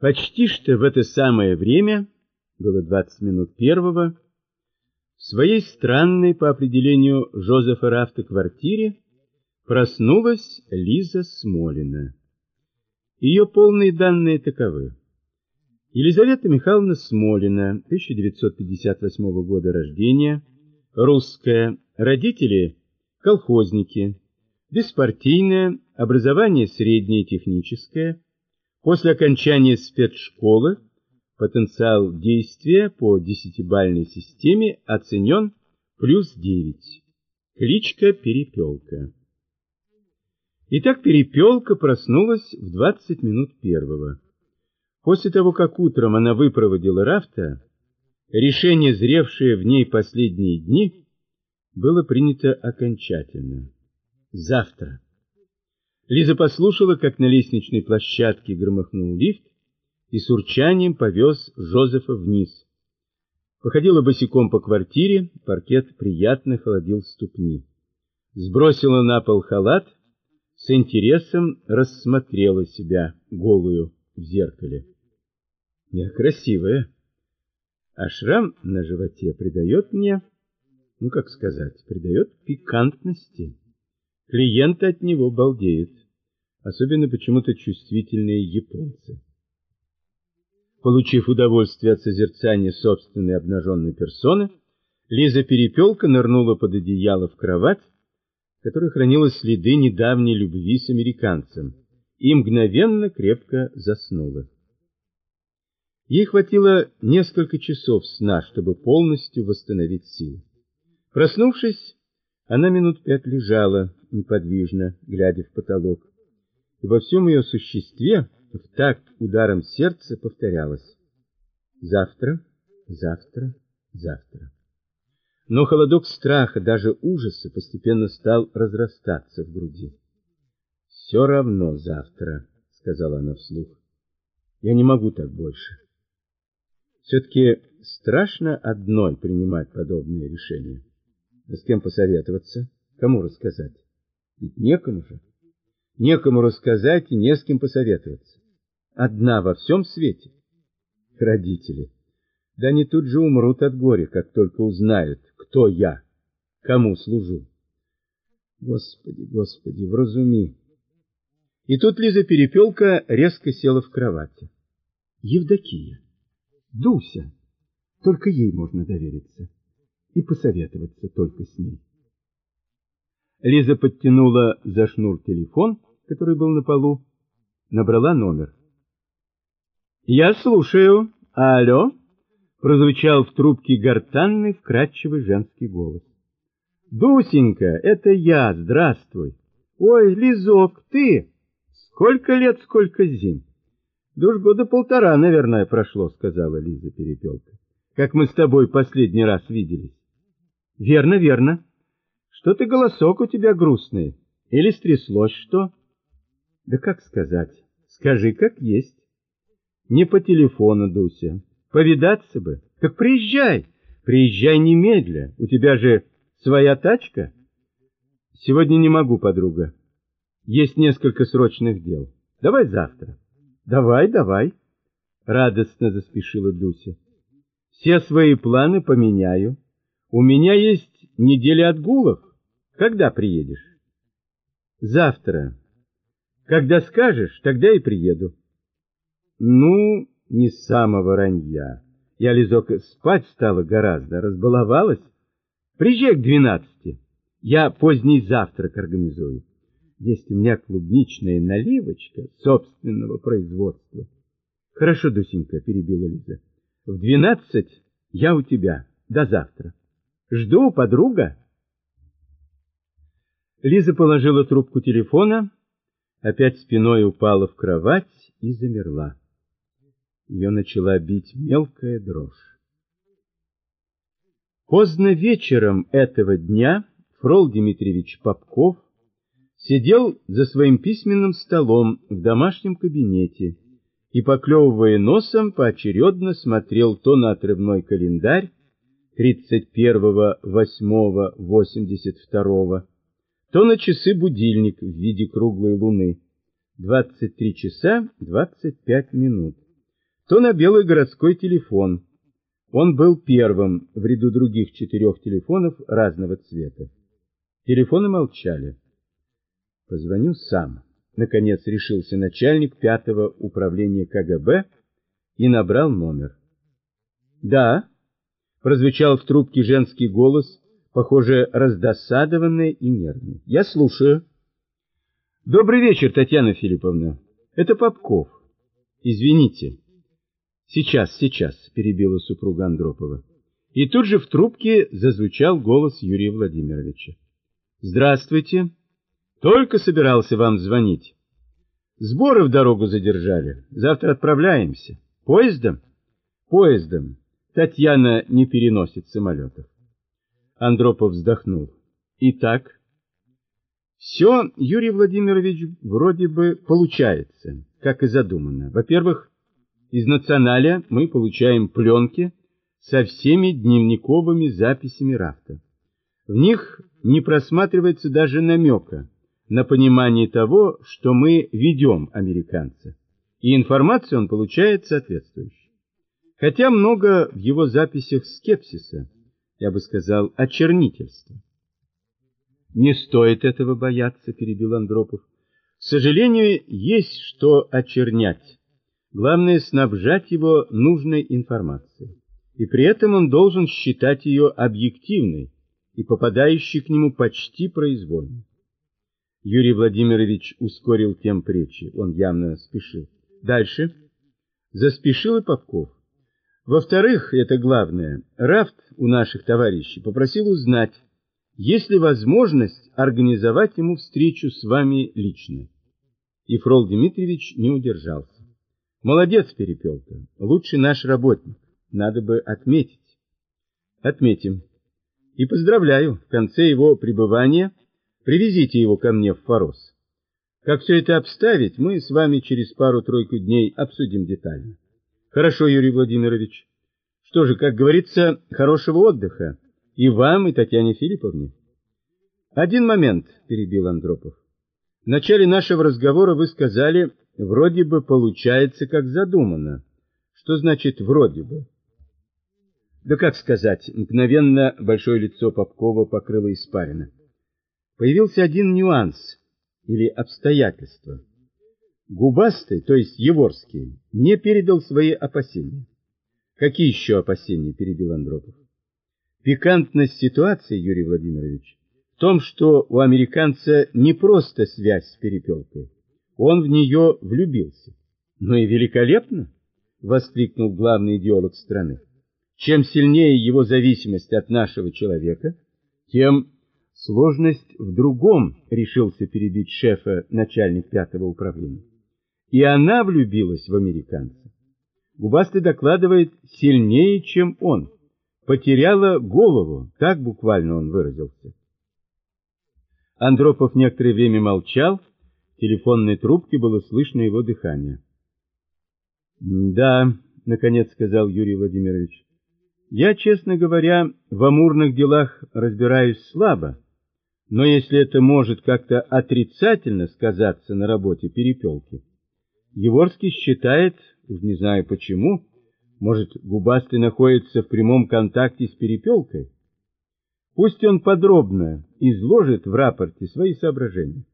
Почти что в это самое время, было 20 минут первого, в своей странной по определению Жозефа Рафта квартире проснулась Лиза Смолина. Ее полные данные таковы. Елизавета Михайловна Смолина, 1958 года рождения, русская, родители – колхозники, беспартийное, образование среднее техническое – После окончания спецшколы потенциал действия по десятибальной системе оценен плюс 9. Кличка Перепелка. Итак, Перепелка проснулась в 20 минут первого. После того, как утром она выпроводила Рафта, решение, зревшее в ней последние дни, было принято окончательно. Завтра. Лиза послушала, как на лестничной площадке громыхнул лифт и с урчанием повез Жозефа вниз. Походила босиком по квартире, паркет приятно холодил ступни. Сбросила на пол халат, с интересом рассмотрела себя голую в зеркале. Я красивая, а шрам на животе придает мне, ну как сказать, придает пикантности. Клиенты от него балдеют, особенно почему-то чувствительные японцы. Получив удовольствие от созерцания собственной обнаженной персоны, Лиза Перепелка нырнула под одеяло в кровать, в которой хранилось следы недавней любви с американцем, и мгновенно крепко заснула. Ей хватило несколько часов сна, чтобы полностью восстановить силы. Проснувшись, она минут пять лежала неподвижно, глядя в потолок, и во всем ее существе в такт ударом сердца повторялось «Завтра, завтра, завтра». Но холодок страха, даже ужаса, постепенно стал разрастаться в груди. «Все равно завтра», — сказала она вслух. «Я не могу так больше». Все-таки страшно одной принимать подобные решения. С кем посоветоваться? Кому рассказать? Ведь некому же. Некому рассказать и не с кем посоветоваться. Одна во всем свете. Родители. Да они тут же умрут от горя, как только узнают, кто я, кому служу. Господи, Господи, вразуми. И тут Лиза Перепелка резко села в кровати. Евдокия, Дуся, только ей можно довериться и посоветоваться только с ней. Лиза подтянула за шнур телефон, который был на полу, набрала номер. «Я слушаю. Алло?» — прозвучал в трубке гортанный, вкрадчивый женский голос. «Дусенька, это я, здравствуй!» «Ой, Лизок, ты! Сколько лет, сколько зим!» «Да уж года полтора, наверное, прошло», — сказала Лиза Перепелка. «Как мы с тобой последний раз виделись». Верно, верно. Что-то голосок у тебя грустный. Или стряслось что? Да как сказать? Скажи, как есть. Не по телефону, Дуся. Повидаться бы. Так приезжай. Приезжай немедля. У тебя же своя тачка. Сегодня не могу, подруга. Есть несколько срочных дел. Давай завтра. Давай, давай. Радостно заспешила Дуся. Все свои планы поменяю. У меня есть неделя отгулов. Когда приедешь? Завтра. Когда скажешь, тогда и приеду. Ну, не с самого ранья. Я, Лизок, спать стала гораздо, разбаловалась. Приезжай к двенадцати. Я поздний завтрак организую. Есть у меня клубничная наливочка собственного производства. Хорошо, Дусенька, перебила Лиза. В двенадцать я у тебя. До завтра. Жду, подруга. Лиза положила трубку телефона, опять спиной упала в кровать и замерла. Ее начала бить мелкая дрожь. Поздно вечером этого дня Фрол Дмитриевич Попков сидел за своим письменным столом в домашнем кабинете и, поклевывая носом, поочередно смотрел то на отрывной календарь, 31.08.82, то на часы будильник в виде круглой луны. 23 часа 25 минут. то на белый городской телефон. Он был первым в ряду других четырех телефонов разного цвета. Телефоны молчали. Позвоню сам. Наконец решился начальник пятого управления КГБ и набрал номер. Да, прозвучал в трубке женский голос, похоже, раздосадованный и нервный. Я слушаю. Добрый вечер, Татьяна Филипповна. Это Попков. Извините. Сейчас, сейчас, перебила супруга Андропова. И тут же в трубке зазвучал голос Юрия Владимировича. Здравствуйте. Только собирался вам звонить. Сборы в дорогу задержали. Завтра отправляемся. Поездом? Поездом. Татьяна не переносит самолетов. Андропов вздохнул. Итак, все, Юрий Владимирович, вроде бы получается, как и задумано. Во-первых, из националя мы получаем пленки со всеми дневниковыми записями Рафта. В них не просматривается даже намека на понимание того, что мы ведем американца, и информацию он получает соответствующую. Хотя много в его записях скепсиса, я бы сказал, очернительства. Не стоит этого бояться, перебил Андропов. К сожалению, есть что очернять. Главное снабжать его нужной информацией. И при этом он должен считать ее объективной и попадающей к нему почти произвольно. Юрий Владимирович ускорил темп речи, он явно спешил. Дальше. Заспешил и Попков. Во-вторых, это главное, Рафт у наших товарищей попросил узнать, есть ли возможность организовать ему встречу с вами лично. И Фрол Дмитриевич не удержался. Молодец, Перепелка, лучший наш работник, надо бы отметить. Отметим. И поздравляю, в конце его пребывания привезите его ко мне в Форос. Как все это обставить, мы с вами через пару-тройку дней обсудим детально. Хорошо, Юрий Владимирович. Что же, как говорится, хорошего отдыха. И вам, и Татьяне Филипповне. Один момент, перебил Андропов. В начале нашего разговора вы сказали, вроде бы получается, как задумано. Что значит «вроде бы»? Да как сказать, мгновенно большое лицо Попкова покрыло испарина. Появился один нюанс или обстоятельство. Губастый, то есть Еворский, не передал свои опасения. Какие еще опасения, перебил Андропов. Пикантность ситуации, Юрий Владимирович, в том, что у американца не просто связь с перепелкой. Он в нее влюбился. Ну и великолепно, воскликнул главный идеолог страны. Чем сильнее его зависимость от нашего человека, тем сложность в другом, решился перебить шефа начальник пятого управления. И она влюбилась в американца. Губастый докладывает сильнее, чем он потеряла голову, так буквально он выразился. Андропов некоторое время молчал, в телефонной трубке было слышно его дыхание. «Да», — наконец сказал Юрий Владимирович, — «я, честно говоря, в амурных делах разбираюсь слабо, но если это может как-то отрицательно сказаться на работе перепелки, Еворский считает, уж не знаю почему, может, губастый находится в прямом контакте с перепелкой? Пусть он подробно изложит в рапорте свои соображения.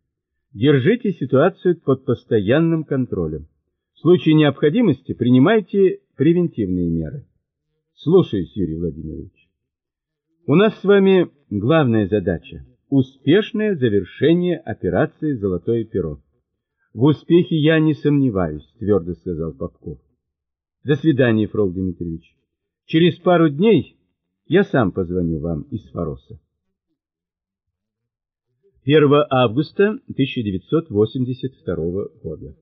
Держите ситуацию под постоянным контролем. В случае необходимости принимайте превентивные меры. Слушаюсь, Юрий Владимирович. У нас с вами главная задача – успешное завершение операции «Золотое перо». В успехе я не сомневаюсь, твердо сказал Попков. До свидания, Фрол Дмитриевич. Через пару дней я сам позвоню вам из Фороса. 1 августа 1982 года.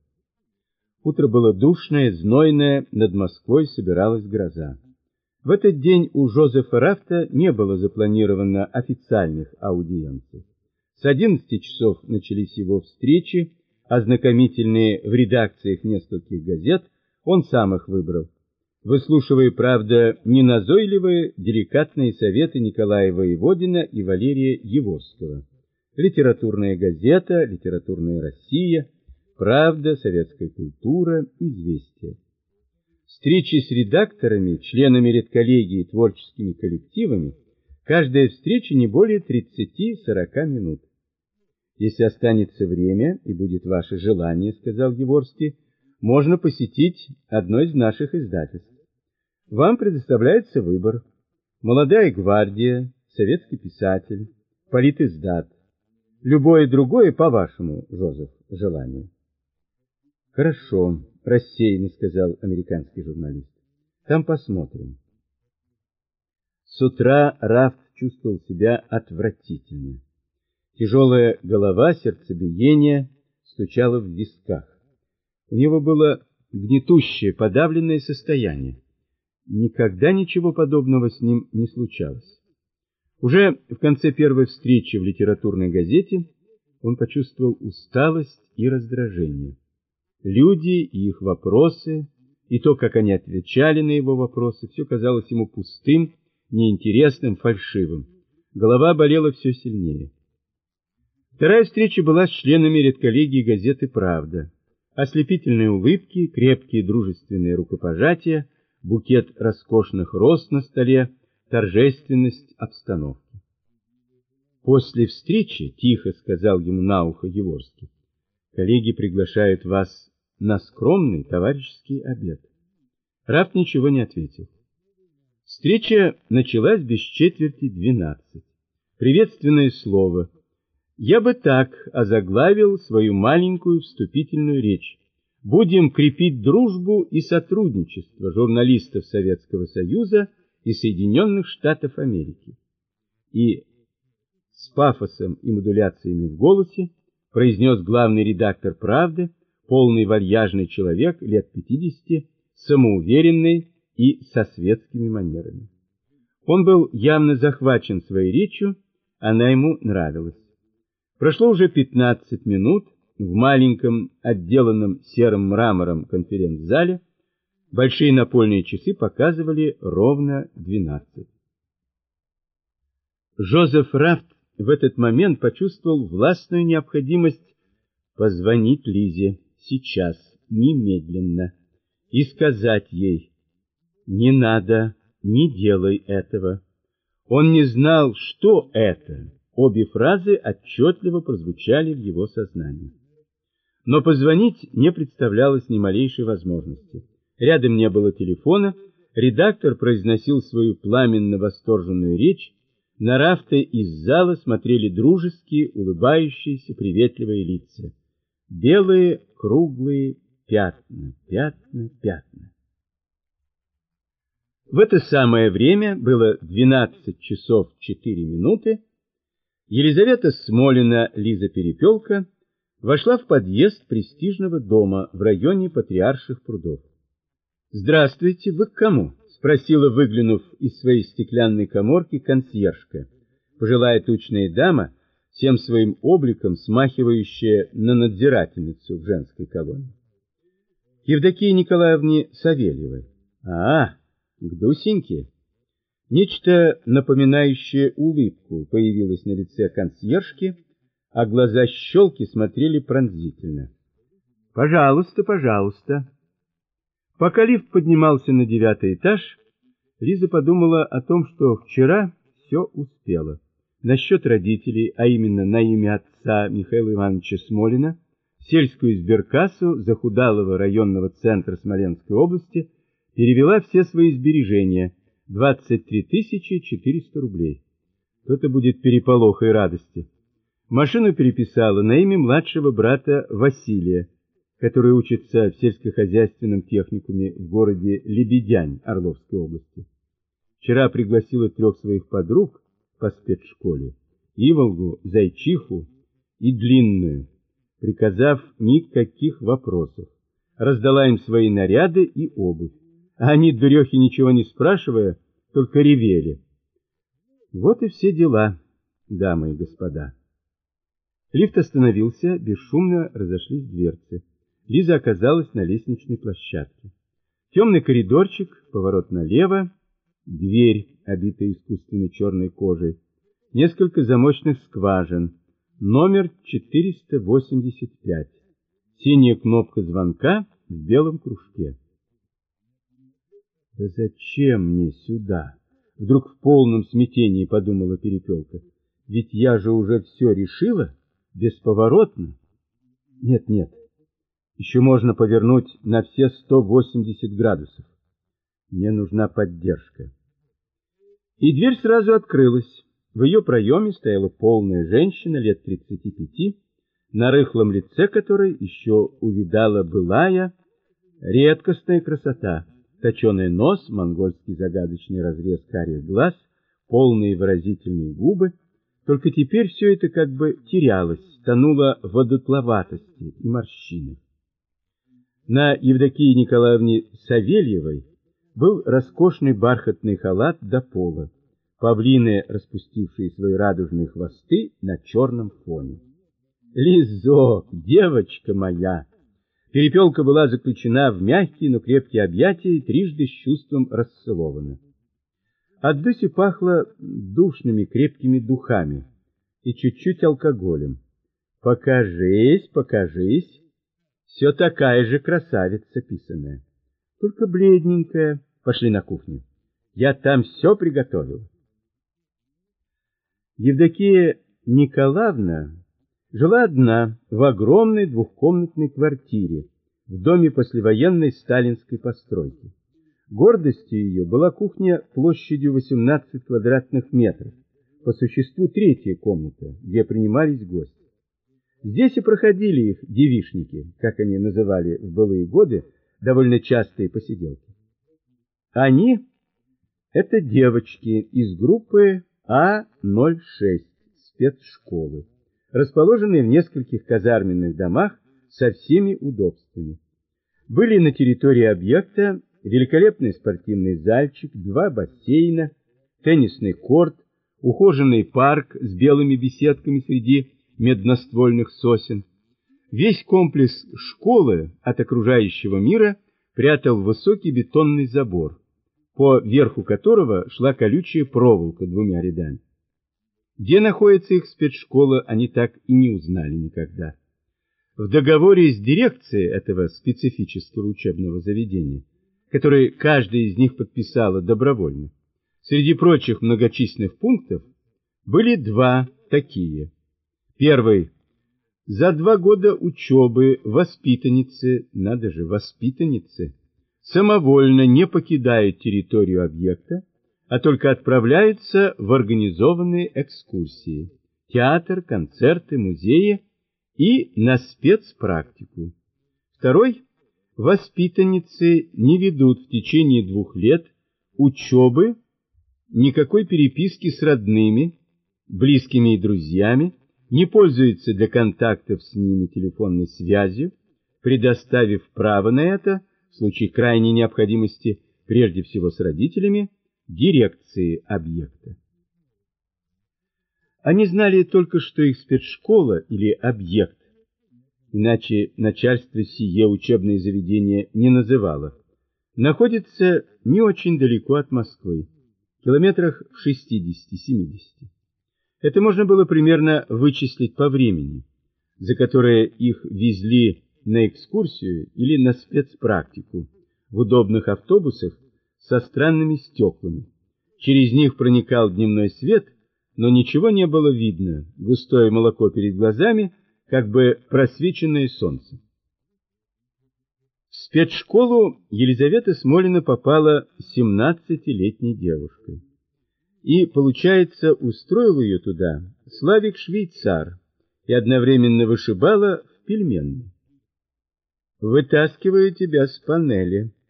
Утро было душное, знойное, над Москвой собиралась гроза. В этот день у Жозефа Рафта не было запланировано официальных аудиенций. С 11 часов начались его встречи, ознакомительные в редакциях нескольких газет, он сам их выбрал. Выслушивая, правда, неназойливые, деликатные советы Николая Воеводина и Валерия Еворского. Литературная газета, литературная Россия, правда, советская культура, известия. Встречи с редакторами, членами редколлегии творческими коллективами, каждая встреча не более 30-40 минут. Если останется время и будет ваше желание, сказал Еворский, можно посетить одно из наших издательств. Вам предоставляется выбор. Молодая гвардия, советский писатель, политиздат. Любое другое по вашему, Жозеф, желанию. Хорошо, рассеянно сказал американский журналист. Там посмотрим. С утра Рафт чувствовал себя отвратительно. Тяжелая голова, сердцебиение стучало в висках. У него было гнетущее, подавленное состояние. Никогда ничего подобного с ним не случалось. Уже в конце первой встречи в литературной газете он почувствовал усталость и раздражение. Люди и их вопросы, и то, как они отвечали на его вопросы, все казалось ему пустым, неинтересным, фальшивым. Голова болела все сильнее. Вторая встреча была с членами редколлегии газеты «Правда». Ослепительные улыбки, крепкие дружественные рукопожатия, букет роскошных роз на столе, торжественность обстановки. После встречи, тихо сказал ему на ухо Еворский, коллеги приглашают вас на скромный товарищеский обед. Раф ничего не ответил. Встреча началась без четверти двенадцать. Приветственное слово. Я бы так озаглавил свою маленькую вступительную речь. Будем крепить дружбу и сотрудничество журналистов Советского Союза и Соединенных Штатов Америки. И с пафосом и модуляциями в голосе произнес главный редактор «Правды», полный вальяжный человек лет 50, самоуверенный и со светскими манерами. Он был явно захвачен своей речью, она ему нравилась. Прошло уже 15 минут в маленьком, отделанном серым мрамором конференц-зале, большие напольные часы показывали ровно 12. Жозеф Рафт в этот момент почувствовал властную необходимость позвонить Лизе сейчас, немедленно, и сказать ей, «Не надо, не делай этого». Он не знал, что это. Обе фразы отчетливо прозвучали в его сознании. Но позвонить не представлялось ни малейшей возможности. Рядом не было телефона, редактор произносил свою пламенно восторженную речь, на рафты из зала смотрели дружеские, улыбающиеся, приветливые лица. Белые круглые пятна, пятна, пятна. В это самое время было 12 часов 4 минуты. Елизавета Смолина, Лиза Перепелка, вошла в подъезд престижного дома в районе Патриарших прудов. «Здравствуйте, вы к кому?» — спросила, выглянув из своей стеклянной коморки, консьержка. Пожилая тучная дама, всем своим обликом смахивающая на надзирательницу в женской колонии. Евдокии Николаевне Савельевой. А, к Дусеньке. Нечто напоминающее улыбку появилось на лице консьержки, а глаза щелки смотрели пронзительно. «Пожалуйста, пожалуйста». Пока лифт поднимался на девятый этаж, Лиза подумала о том, что вчера все успела насчет родителей, а именно на имя отца Михаила Ивановича Смолина, сельскую избиркассу захудалого районного центра Смоленской области перевела все свои сбережения, 23 400 рублей. То-то будет переполоха и радости. Машину переписала на имя младшего брата Василия, который учится в сельскохозяйственном техникуме в городе Лебедянь Орловской области. Вчера пригласила трех своих подруг, по спецшколе, Иволгу, Зайчиху и Длинную, приказав никаких вопросов. Раздала им свои наряды и обувь. А они, дурехи, ничего не спрашивая, только ревели. Вот и все дела, дамы и господа. Лифт остановился, бесшумно разошлись дверцы. Лиза оказалась на лестничной площадке. Темный коридорчик, поворот налево, дверь, обитая искусственной черной кожей, несколько замочных скважин, номер 485, синяя кнопка звонка в белом кружке. Да зачем мне сюда? Вдруг в полном смятении подумала Перепелка. Ведь я же уже все решила, бесповоротно. Нет, нет. Еще можно повернуть на все 180 градусов. Мне нужна поддержка. И дверь сразу открылась. В ее проеме стояла полная женщина лет 35, на рыхлом лице которой еще увидала былая редкостная красота. Точеный нос, монгольский загадочный разрез карих глаз, полные выразительные губы. Только теперь все это как бы терялось, тонуло в одутловатости и морщинах. На Евдокии Николаевне Савельевой был роскошный бархатный халат до пола, павлины, распустившие свои радужные хвосты на черном фоне. Лизок, девочка моя! Перепелка была заключена в мягкие, но крепкие объятия и трижды с чувством расцелована. От Дуси пахло душными крепкими духами и чуть-чуть алкоголем. Покажись, покажись. Все такая же красавица писаная только бледненькая. Пошли на кухню. Я там все приготовил. Евдокия Николаевна жила одна в огромной двухкомнатной квартире в доме послевоенной сталинской постройки. Гордостью ее была кухня площадью 18 квадратных метров, по существу третья комната, где принимались гости. Здесь и проходили их девишники, как они называли в былые годы, довольно частые посиделки. Они — это девочки из группы А-06 спецшколы, расположенные в нескольких казарменных домах со всеми удобствами. Были на территории объекта великолепный спортивный зальчик, два бассейна, теннисный корт, ухоженный парк с белыми беседками среди медноствольных сосен, Весь комплекс школы от окружающего мира прятал высокий бетонный забор, по верху которого шла колючая проволока двумя рядами. Где находится их спецшкола, они так и не узнали никогда. В договоре с дирекцией этого специфического учебного заведения, который каждый из них подписала добровольно, среди прочих многочисленных пунктов были два такие. Первый за два года учебы воспитанницы, надо же, воспитанницы, самовольно не покидают территорию объекта, а только отправляются в организованные экскурсии, театр, концерты, музеи и на спецпрактику. Второй – воспитанницы не ведут в течение двух лет учебы, никакой переписки с родными, близкими и друзьями, не пользуется для контактов с ними телефонной связью, предоставив право на это в случае крайней необходимости, прежде всего с родителями, дирекции объекта. Они знали только, что их спецшкола или объект, иначе начальство сие учебное заведение не называло, находится не очень далеко от Москвы, километрах в 60-70. Это можно было примерно вычислить по времени, за которое их везли на экскурсию или на спецпрактику в удобных автобусах со странными стеклами. Через них проникал дневной свет, но ничего не было видно, густое молоко перед глазами, как бы просвеченное солнцем. В спецшколу Елизавета Смолина попала 17-летней девушкой. И, получается, устроил ее туда Славик-швейцар и одновременно вышибала в пельменной. «Вытаскиваю тебя с панели», —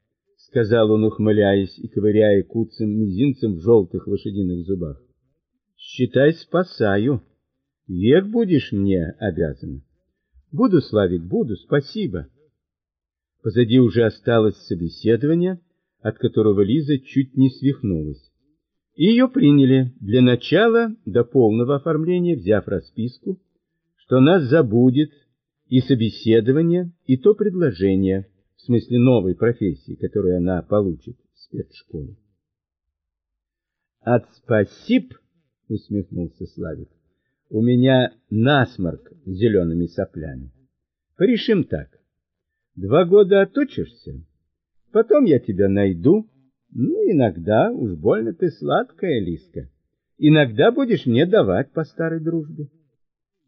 сказал он, ухмыляясь и ковыряя куцым мизинцем в желтых лошадиных зубах. «Считай, спасаю. Век будешь мне обязан». «Буду, Славик, буду, спасибо». Позади уже осталось собеседование, от которого Лиза чуть не свихнулась. Ее приняли для начала до полного оформления, взяв расписку, что нас забудет и собеседование, и то предложение, в смысле новой профессии, которую она получит в спецшколе. От спасиб, усмехнулся Славик, у меня насморк с зелеными соплями. Порешим так. Два года отучишься, потом я тебя найду, Ну, иногда уж больно ты сладкая, Лиска. Иногда будешь мне давать по старой дружбе.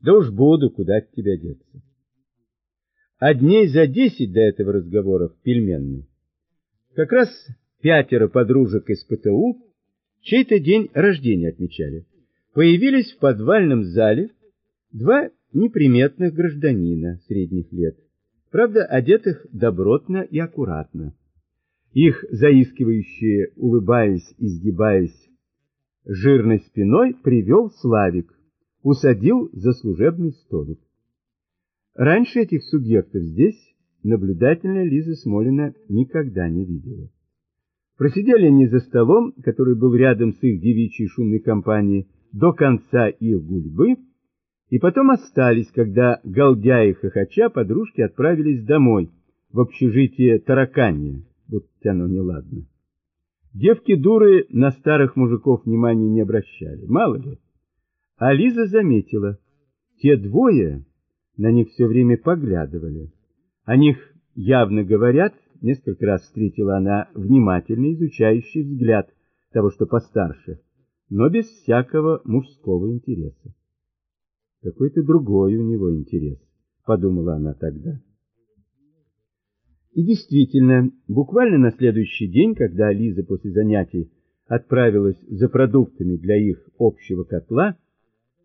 Да уж буду, куда от тебя деться. А дней за десять до этого разговора в пельменной как раз пятеро подружек из ПТУ чей-то день рождения отмечали. Появились в подвальном зале два неприметных гражданина средних лет, правда, одетых добротно и аккуратно. Их заискивающие, улыбаясь и сгибаясь, жирной спиной привел Славик, усадил за служебный столик. Раньше этих субъектов здесь наблюдательная Лиза Смолина никогда не видела. Просидели они за столом, который был рядом с их девичьей шумной компанией, до конца их гульбы, и потом остались, когда, галдя и хохоча, подружки отправились домой, в общежитие тараканье будь оно неладно. Девки-дуры на старых мужиков внимания не обращали, мало ли. А Лиза заметила, те двое на них все время поглядывали. О них явно говорят, несколько раз встретила она внимательно изучающий взгляд того, что постарше, но без всякого мужского интереса. Какой-то другой у него интерес, подумала она тогда. И действительно, буквально на следующий день, когда Лиза после занятий отправилась за продуктами для их общего котла,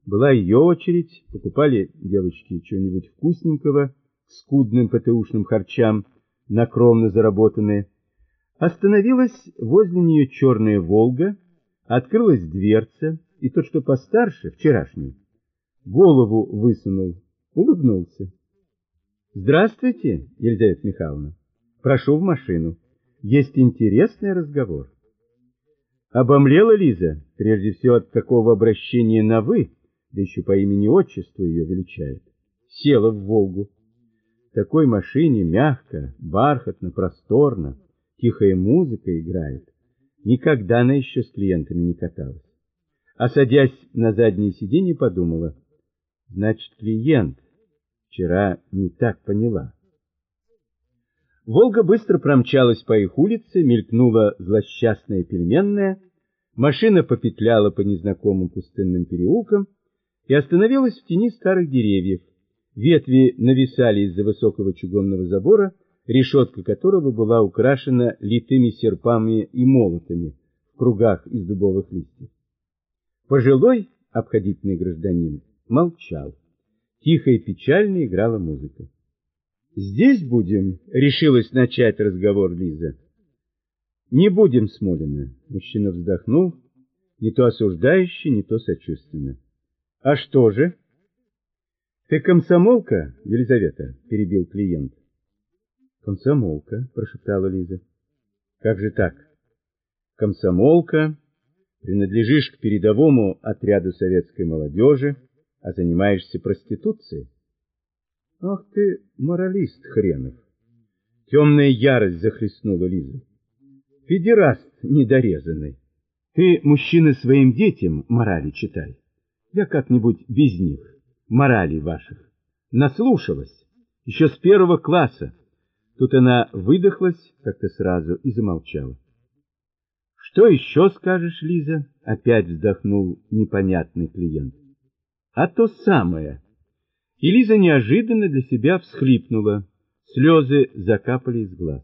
была ее очередь, покупали девочки чего-нибудь вкусненького, скудным ПТУшным харчам, накромно заработанные. Остановилась возле нее черная «Волга», открылась дверца, и тот, что постарше, вчерашний, голову высунул, улыбнулся. «Здравствуйте, Елизавета Михайловна. Прошу в машину. Есть интересный разговор. Обомлела Лиза, прежде всего от такого обращения на «вы», да еще по имени-отчеству ее величает. Села в «Волгу». В такой машине мягко, бархатно, просторно, тихая музыка играет. Никогда она еще с клиентами не каталась. А садясь на заднее сиденье, подумала, значит, клиент вчера не так поняла. Волга быстро промчалась по их улице, мелькнула злосчастная пельменная, машина попетляла по незнакомым пустынным переулкам и остановилась в тени старых деревьев. Ветви нависали из-за высокого чугунного забора, решетка которого была украшена литыми серпами и молотами в кругах из дубовых листьев. Пожилой обходительный гражданин молчал. Тихо и печально играла музыка. Здесь будем, решилась начать разговор Лиза. Не будем, Смолина, мужчина вздохнул, не то осуждающе, не то сочувственно. А что же? Ты комсомолка, Елизавета, перебил клиент. Комсомолка, прошептала Лиза. Как же так? Комсомолка, принадлежишь к передовому отряду советской молодежи, а занимаешься проституцией? Ах ты, моралист хренов! Темная ярость захлестнула Лизу. Педераст недорезанный. Ты, мужчина, своим детям морали читай. Я как-нибудь без них, морали ваших. Наслушалась, еще с первого класса. Тут она выдохлась как-то сразу и замолчала. Что еще скажешь, Лиза? Опять вздохнул непонятный клиент. А то самое. И Лиза неожиданно для себя всхлипнула. Слезы закапали из глаз.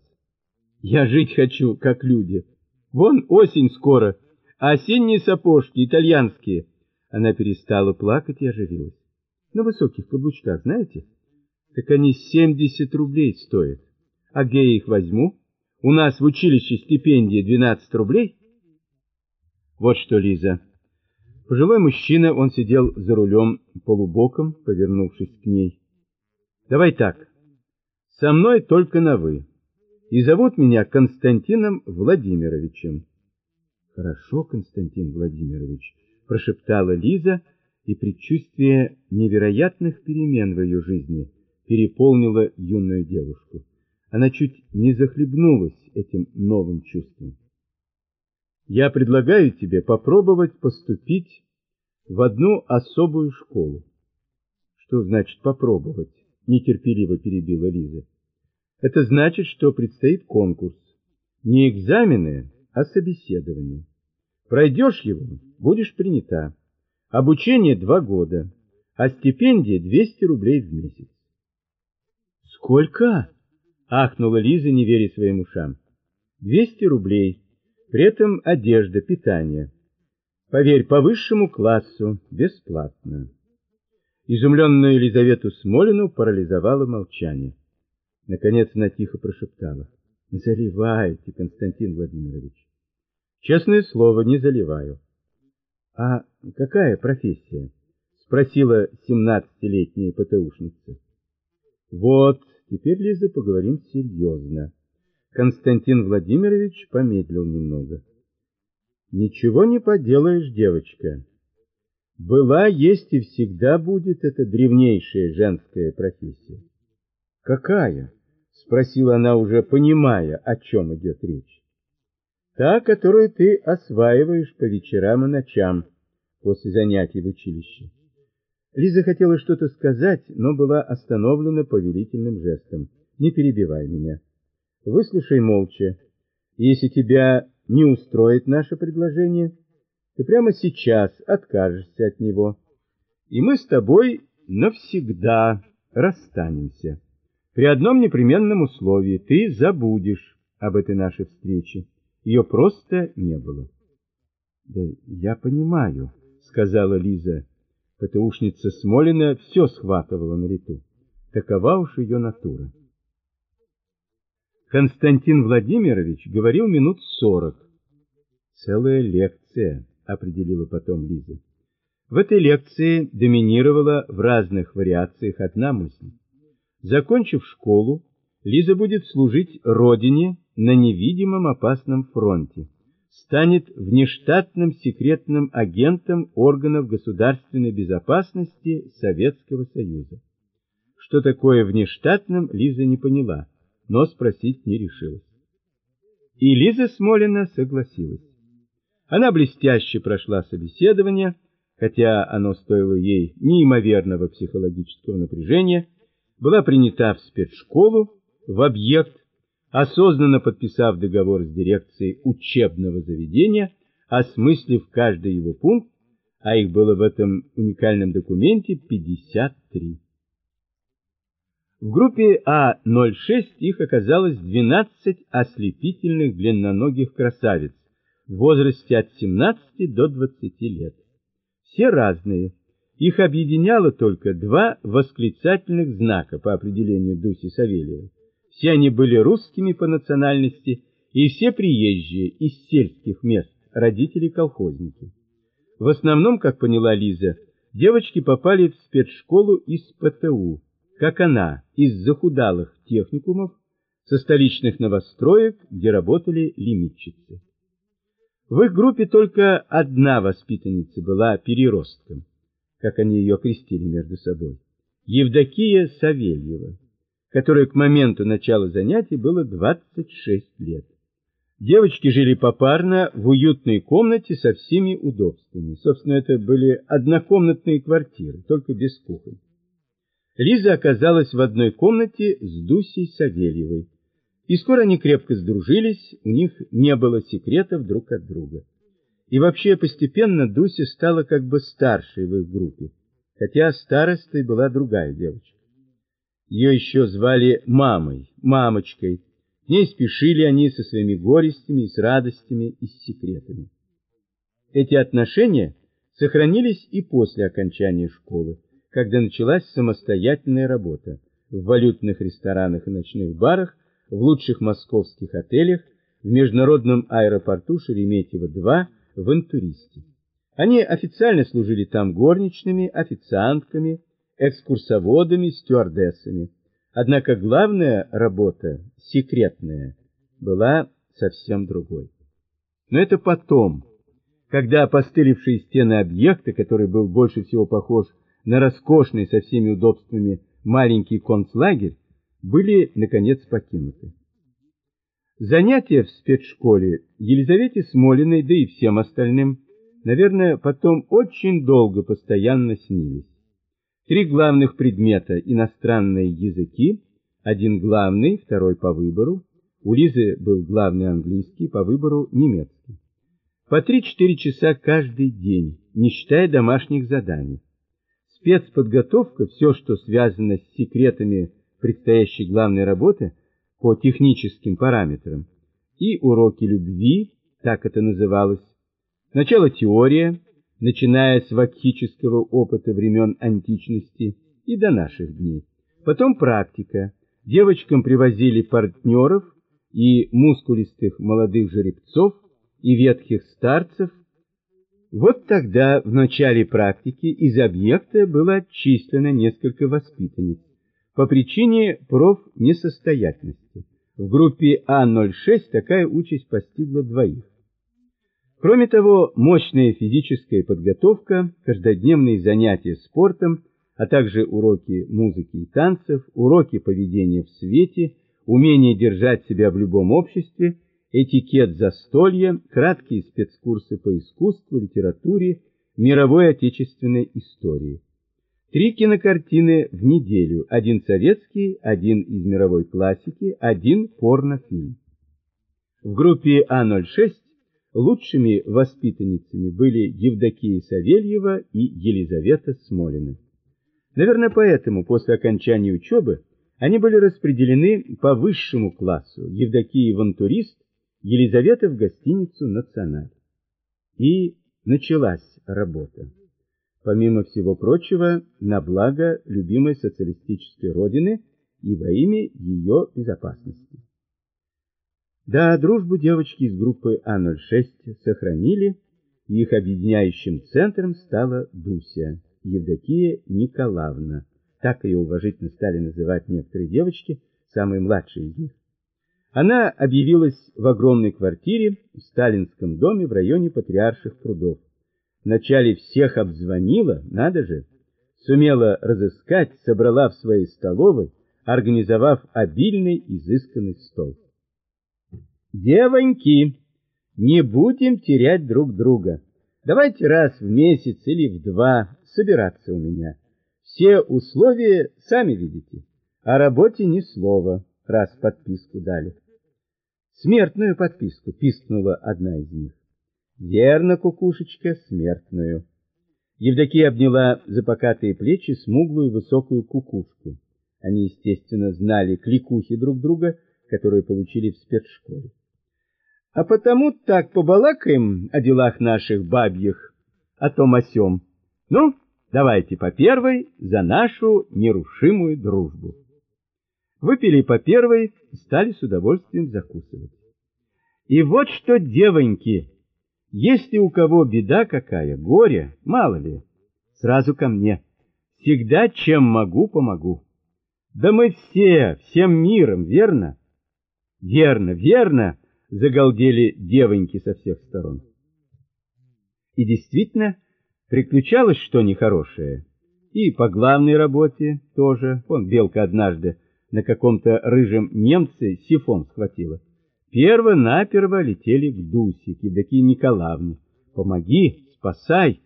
Я жить хочу, как люди. Вон осень скоро, а осенние сапожки итальянские. Она перестала плакать и оживилась. На высоких каблучках, знаете? Так они семьдесят рублей стоят. А где я их возьму? У нас в училище стипендия двенадцать рублей. Вот что, Лиза, Пожилой мужчина, он сидел за рулем полубоком, повернувшись к ней. Давай так. Со мной только на вы. И зовут меня Константином Владимировичем. Хорошо, Константин Владимирович, прошептала Лиза, и предчувствие невероятных перемен в ее жизни переполнило юную девушку. Она чуть не захлебнулась этим новым чувством. Я предлагаю тебе попробовать поступить в одну особую школу. Что значит попробовать? Нетерпеливо перебила Лиза. Это значит, что предстоит конкурс. Не экзамены, о собеседовании. Пройдешь его, будешь принята. Обучение два года, а стипендия 200 рублей в месяц. Сколько? ахнула Лиза, не веря своим ушам. 200 рублей. При этом одежда, питание. Поверь, по высшему классу, бесплатно. Изумленную Елизавету Смолину парализовало молчание. Наконец она тихо прошептала: "Заливайте, Константин Владимирович". Честное слово, не заливаю. А какая профессия? спросила семнадцатилетняя ПТУшница. Вот, теперь, Лиза, поговорим серьезно. Константин Владимирович помедлил немного. Ничего не поделаешь, девочка. Была, есть и всегда будет эта древнейшая женская профессия. Какая? спросила она уже, понимая, о чем идет речь. Та, которую ты осваиваешь по вечерам и ночам после занятий в училище. Лиза хотела что-то сказать, но была остановлена повелительным жестом. Не перебивай меня. Выслушай молча. Если тебя не устроит наше предложение, ты прямо сейчас откажешься от него, и мы с тобой навсегда расстанемся. При одном непременном условии ты забудешь об этой нашей встрече. Ее просто не было. Да я понимаю, сказала Лиза. ПТУшница Смолина все схватывала на лету. Такова уж ее натура. Константин Владимирович говорил минут сорок. Целая лекция, определила потом Лиза. В этой лекции доминировала в разных вариациях одна мысль. Закончив школу, Лиза будет служить родине на невидимом опасном фронте, станет внештатным секретным агентом органов государственной безопасности Советского Союза. Что такое внештатным, Лиза не поняла, но спросить не решилась. И Лиза Смолина согласилась. Она блестяще прошла собеседование, хотя оно стоило ей неимоверного психологического напряжения, была принята в спецшколу, в объект, осознанно подписав договор с дирекцией учебного заведения, осмыслив каждый его пункт, а их было в этом уникальном документе 53. В группе А06 их оказалось 12 ослепительных длинноногих красавиц в возрасте от 17 до 20 лет. Все разные. Их объединяло только два восклицательных знака по определению Дуси Савельевой. Все они были русскими по национальности и все приезжие из сельских мест, родители-колхозники. В основном, как поняла Лиза, девочки попали в спецшколу из ПТУ, как она, из захудалых техникумов, со столичных новостроек, где работали лимитчицы. В их группе только одна воспитанница была переростком, как они ее крестили между собой. Евдокия Савельева, которой к моменту начала занятий было 26 лет. Девочки жили попарно в уютной комнате со всеми удобствами. Собственно, это были однокомнатные квартиры, только без кухонь. Лиза оказалась в одной комнате с Дусей Савельевой. И скоро они крепко сдружились, у них не было секретов друг от друга. И вообще постепенно Дуся стала как бы старшей в их группе, хотя старостой была другая девочка. Ее еще звали мамой, мамочкой. К ней спешили они со своими горестями с радостями и с секретами. Эти отношения сохранились и после окончания школы, когда началась самостоятельная работа в валютных ресторанах и ночных барах, в лучших московских отелях, в международном аэропорту Шереметьево-2 в Интуристе. Они официально служили там горничными, официантками, экскурсоводами, стюардессами. Однако главная работа, секретная, была совсем другой. Но это потом, когда опостылевшие стены объекта, который был больше всего похож на роскошный со всеми удобствами маленький концлагерь, были, наконец, покинуты. Занятия в спецшколе Елизавете Смолиной, да и всем остальным, наверное, потом очень долго постоянно снились. Три главных предмета иностранные языки, один главный, второй по выбору, У Лизы был главный английский, по выбору немецкий. По 3-4 часа каждый день, не считая домашних заданий. Спецподготовка, все, что связано с секретами предстоящей главной работы по техническим параметрам, и уроки любви, так это называлось. Сначала теория, начиная с вакхического опыта времен античности и до наших дней. Потом практика. Девочкам привозили партнеров и мускулистых молодых жеребцов, и ветхих старцев. Вот тогда в начале практики из объекта было отчислено несколько воспитанниц по причине профнесостоятельности. В группе А06 такая участь постигла двоих. Кроме того, мощная физическая подготовка, каждодневные занятия спортом, а также уроки музыки и танцев, уроки поведения в свете, умение держать себя в любом обществе, этикет застолья, краткие спецкурсы по искусству, литературе, мировой отечественной истории. Три кинокартины в неделю, один советский, один из мировой классики, один порнофильм. В группе А06 лучшими воспитанницами были Евдокия Савельева и Елизавета Смолина. Наверное, поэтому после окончания учебы они были распределены по высшему классу. Евдокия в антурист, Елизавета в гостиницу «Националь». И началась работа помимо всего прочего, на благо любимой социалистической родины и во имя ее безопасности. Да, дружбу девочки из группы А06 сохранили, и их объединяющим центром стала Дуся, Евдокия Николаевна. Так ее уважительно стали называть некоторые девочки, самые младшие из них. Она объявилась в огромной квартире в сталинском доме в районе Патриарших прудов вначале всех обзвонила, надо же, сумела разыскать, собрала в своей столовой, организовав обильный изысканный стол. Девоньки, не будем терять друг друга. Давайте раз в месяц или в два собираться у меня. Все условия сами видите. О работе ни слова, раз подписку дали. Смертную подписку, пискнула одна из них. Верно, кукушечка, смертную. Евдокия обняла за покатые плечи смуглую высокую кукушку. Они, естественно, знали кликухи друг друга, которые получили в спецшколе. А потому так побалакаем о делах наших бабьих, о том о сём. Ну, давайте по первой за нашу нерушимую дружбу. Выпили по первой, стали с удовольствием закусывать. И вот что, девоньки, если у кого беда какая, горе, мало ли, сразу ко мне. Всегда, чем могу, помогу. Да мы все, всем миром, верно? Верно, верно, загалдели девоньки со всех сторон. И действительно, приключалось что нехорошее. И по главной работе тоже. Вон Белка однажды на каком-то рыжем немце сифон схватила. Перво-наперво летели к Дусе, к Евдокии Николаевне. «Помоги, спасай!»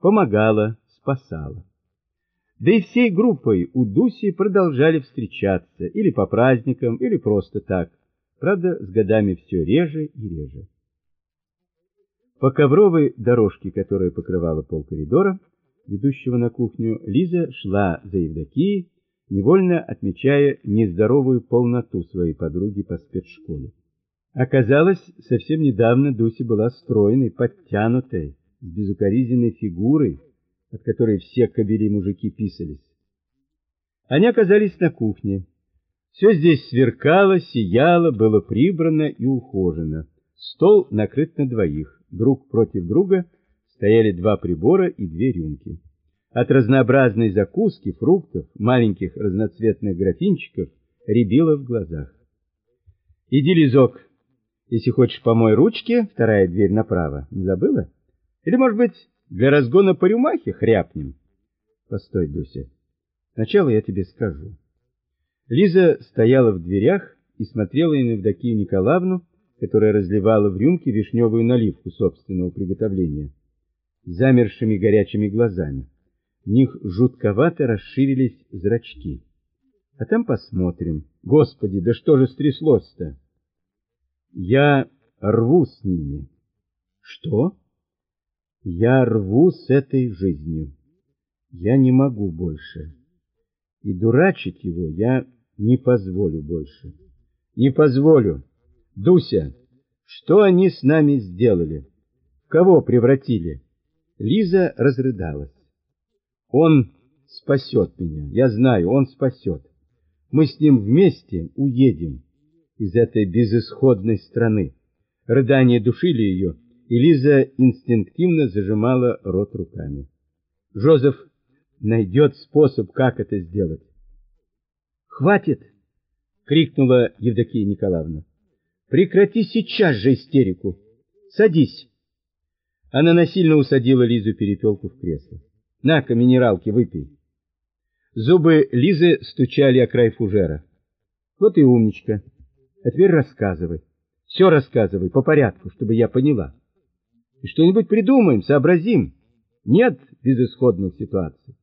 Помогала, спасала. Да и всей группой у Дуси продолжали встречаться, или по праздникам, или просто так. Правда, с годами все реже и реже. По ковровой дорожке, которая покрывала пол коридора, ведущего на кухню, Лиза шла за Евдокией, невольно отмечая нездоровую полноту своей подруги по спецшколе. Оказалось, совсем недавно Дуся была стройной, подтянутой, с безукоризненной фигурой, от которой все кобели-мужики писались. Они оказались на кухне. Все здесь сверкало, сияло, было прибрано и ухожено. Стол накрыт на двоих. Друг против друга стояли два прибора и две рюмки. От разнообразной закуски, фруктов, маленьких разноцветных графинчиков рябило в глазах. «Иди, Лизок, если хочешь помой ручки, вторая дверь направо. Не забыла? Или, может быть, для разгона по рюмахе хряпнем? Постой, Дуся. Сначала я тебе скажу. Лиза стояла в дверях и смотрела на Евдокию Николаевну, которая разливала в рюмки вишневую наливку собственного приготовления, замершими горячими глазами. В них жутковато расширились зрачки. А там посмотрим. Господи, да что же стряслось-то? Я рву с ними. Что? Я рву с этой жизнью. Я не могу больше. И дурачить его я не позволю больше. Не позволю. Дуся, что они с нами сделали? Кого превратили? Лиза разрыдалась. Он спасет меня. Я знаю, он спасет. Мы с ним вместе уедем из этой безысходной страны. Рыдания душили ее, и Лиза инстинктивно зажимала рот руками. Жозеф найдет способ, как это сделать. «Хватит!» — крикнула Евдокия Николаевна. «Прекрати сейчас же истерику! Садись!» Она насильно усадила Лизу Перепелку в кресло. «На-ка, минералки, выпей!» Зубы Лизы стучали о край фужера. «Вот и умничка! А теперь рассказывай. Все рассказывай по порядку, чтобы я поняла. И что-нибудь придумаем, сообразим. Нет безысходных ситуаций».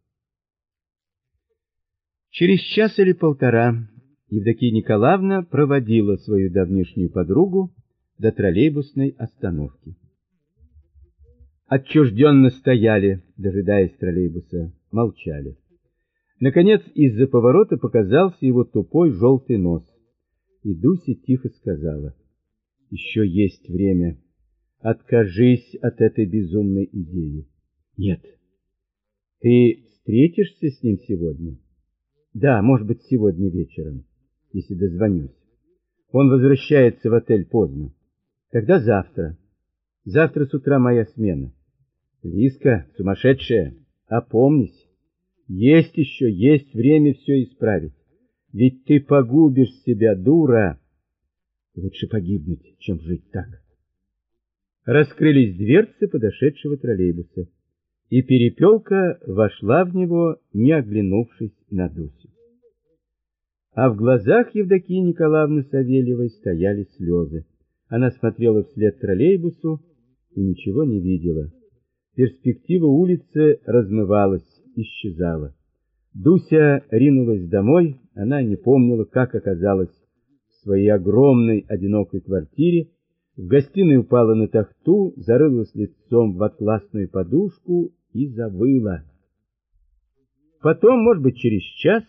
Через час или полтора Евдокия Николаевна проводила свою давнишнюю подругу до троллейбусной остановки. Отчужденно стояли, дожидаясь троллейбуса, молчали. Наконец из-за поворота показался его тупой желтый нос. И Дуся тихо сказала, «Еще есть время. Откажись от этой безумной идеи». «Нет. Ты встретишься с ним сегодня?» «Да, может быть, сегодня вечером, если дозвонюсь. Он возвращается в отель поздно. Тогда завтра. Завтра с утра моя смена. Лиска, сумасшедшая, опомнись. Есть еще, есть время все исправить. Ведь ты погубишь себя, дура. Лучше погибнуть, чем жить так. Раскрылись дверцы подошедшего троллейбуса, и перепелка вошла в него, не оглянувшись на Дусю. А в глазах Евдокии Николаевны Савельевой стояли слезы. Она смотрела вслед троллейбусу и ничего не видела. Перспектива улицы размывалась, исчезала. Дуся ринулась домой, она не помнила, как оказалась в своей огромной одинокой квартире, в гостиной упала на тахту, зарылась лицом в атласную подушку и завыла. Потом, может быть, через час,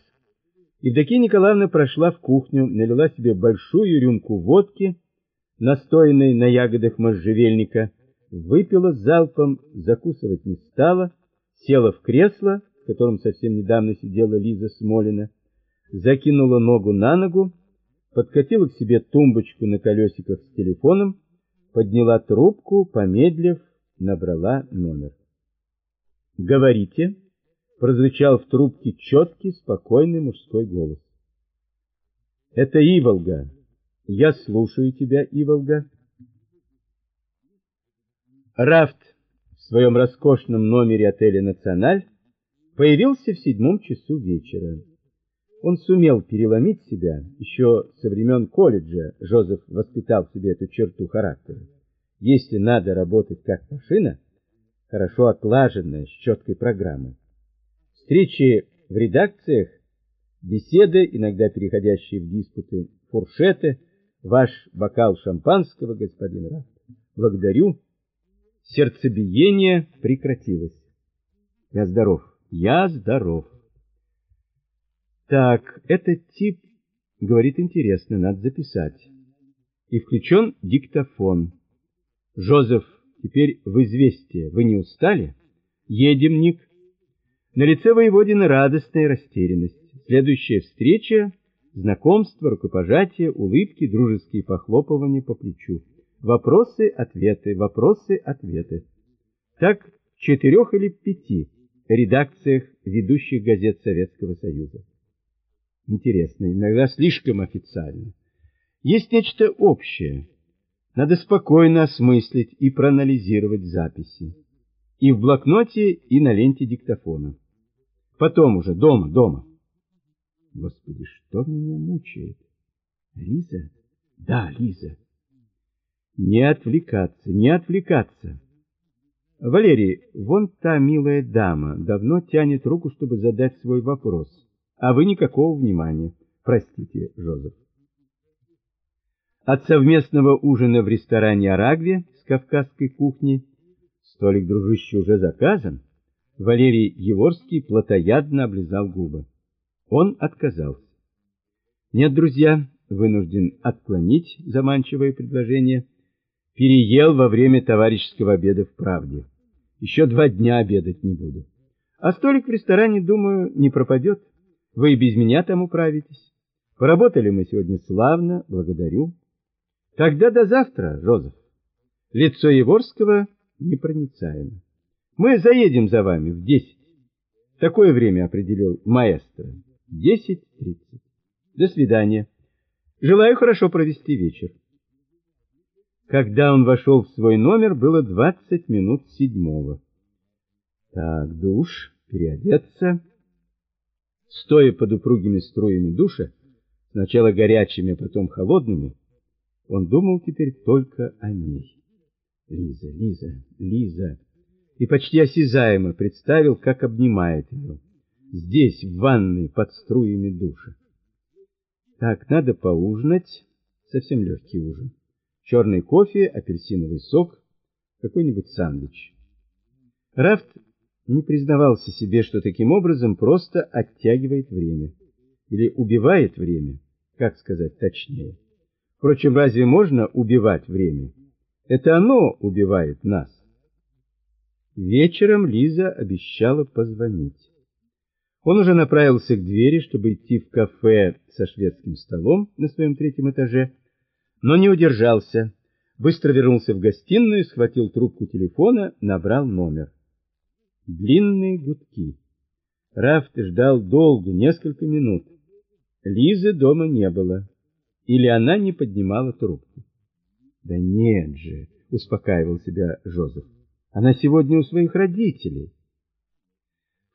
Евдокия Николаевна прошла в кухню, налила себе большую рюмку водки, настоянной на ягодах можжевельника, выпила залпом, закусывать не стала, села в кресло, в котором совсем недавно сидела Лиза Смолина, закинула ногу на ногу, подкатила к себе тумбочку на колесиках с телефоном, подняла трубку, помедлив, набрала номер. «Говорите», — прозвучал в трубке четкий, спокойный мужской голос. «Это Иволга. Я слушаю тебя, Иволга». Рафт в своем роскошном номере отеля «Националь» появился в седьмом часу вечера. Он сумел переломить себя, еще со времен колледжа Жозеф воспитал в себе эту черту характера. Если надо работать как машина, хорошо отлаженная, с четкой программой. Встречи в редакциях, беседы, иногда переходящие в диспуты, фуршеты, ваш бокал шампанского, господин Рафт. Благодарю. Сердцебиение прекратилось. Я здоров. Я здоров. Так, этот тип говорит интересно, надо записать. И включен диктофон. Жозеф, теперь в известие. Вы не устали? Едем, Ник. На лице воеводина радостная растерянность. Следующая встреча — знакомство, рукопожатие, улыбки, дружеские похлопывания по плечу. Вопросы, ответы, вопросы, ответы. Так в четырех или пяти редакциях ведущих газет Советского Союза. Интересно, иногда слишком официально. Есть нечто общее. Надо спокойно осмыслить и проанализировать записи. И в блокноте, и на ленте диктофона. Потом уже, дома, дома. Господи, что меня мучает? Лиза? Да, Лиза. Не отвлекаться, не отвлекаться. Валерий, вон та милая дама давно тянет руку, чтобы задать свой вопрос, а вы никакого внимания. Простите, Жозеф. От совместного ужина в ресторане Арагве с кавказской кухни столик дружище уже заказан. Валерий Еворский плотоядно облизал губы. Он отказался. Нет, друзья, вынужден отклонить заманчивое предложение. Переел во время товарищеского обеда в Правде. Еще два дня обедать не буду. А столик в ресторане, думаю, не пропадет. Вы и без меня там управитесь. Поработали мы сегодня славно, благодарю. Тогда до завтра, Жозеф. Лицо Еворского непроницаемо. Мы заедем за вами в десять. Такое время определил маэстро. Десять тридцать. До свидания. Желаю хорошо провести вечер. Когда он вошел в свой номер, было двадцать минут седьмого. Так, душ, переодеться. Стоя под упругими струями душа, сначала горячими, потом холодными, он думал теперь только о ней. Лиза, Лиза, Лиза. И почти осязаемо представил, как обнимает ее. Здесь, в ванной, под струями душа. Так, надо поужинать. Совсем легкий ужин. Черный кофе, апельсиновый сок, какой-нибудь сандвич. Рафт не признавался себе, что таким образом просто оттягивает время. Или убивает время, как сказать точнее. Впрочем, разве можно убивать время? Это оно убивает нас. Вечером Лиза обещала позвонить. Он уже направился к двери, чтобы идти в кафе со шведским столом на своем третьем этаже, но не удержался. Быстро вернулся в гостиную, схватил трубку телефона, набрал номер. Длинные гудки. Рафт ждал долго, несколько минут. Лизы дома не было. Или она не поднимала трубку. Да нет же, успокаивал себя Жозеф. Она сегодня у своих родителей.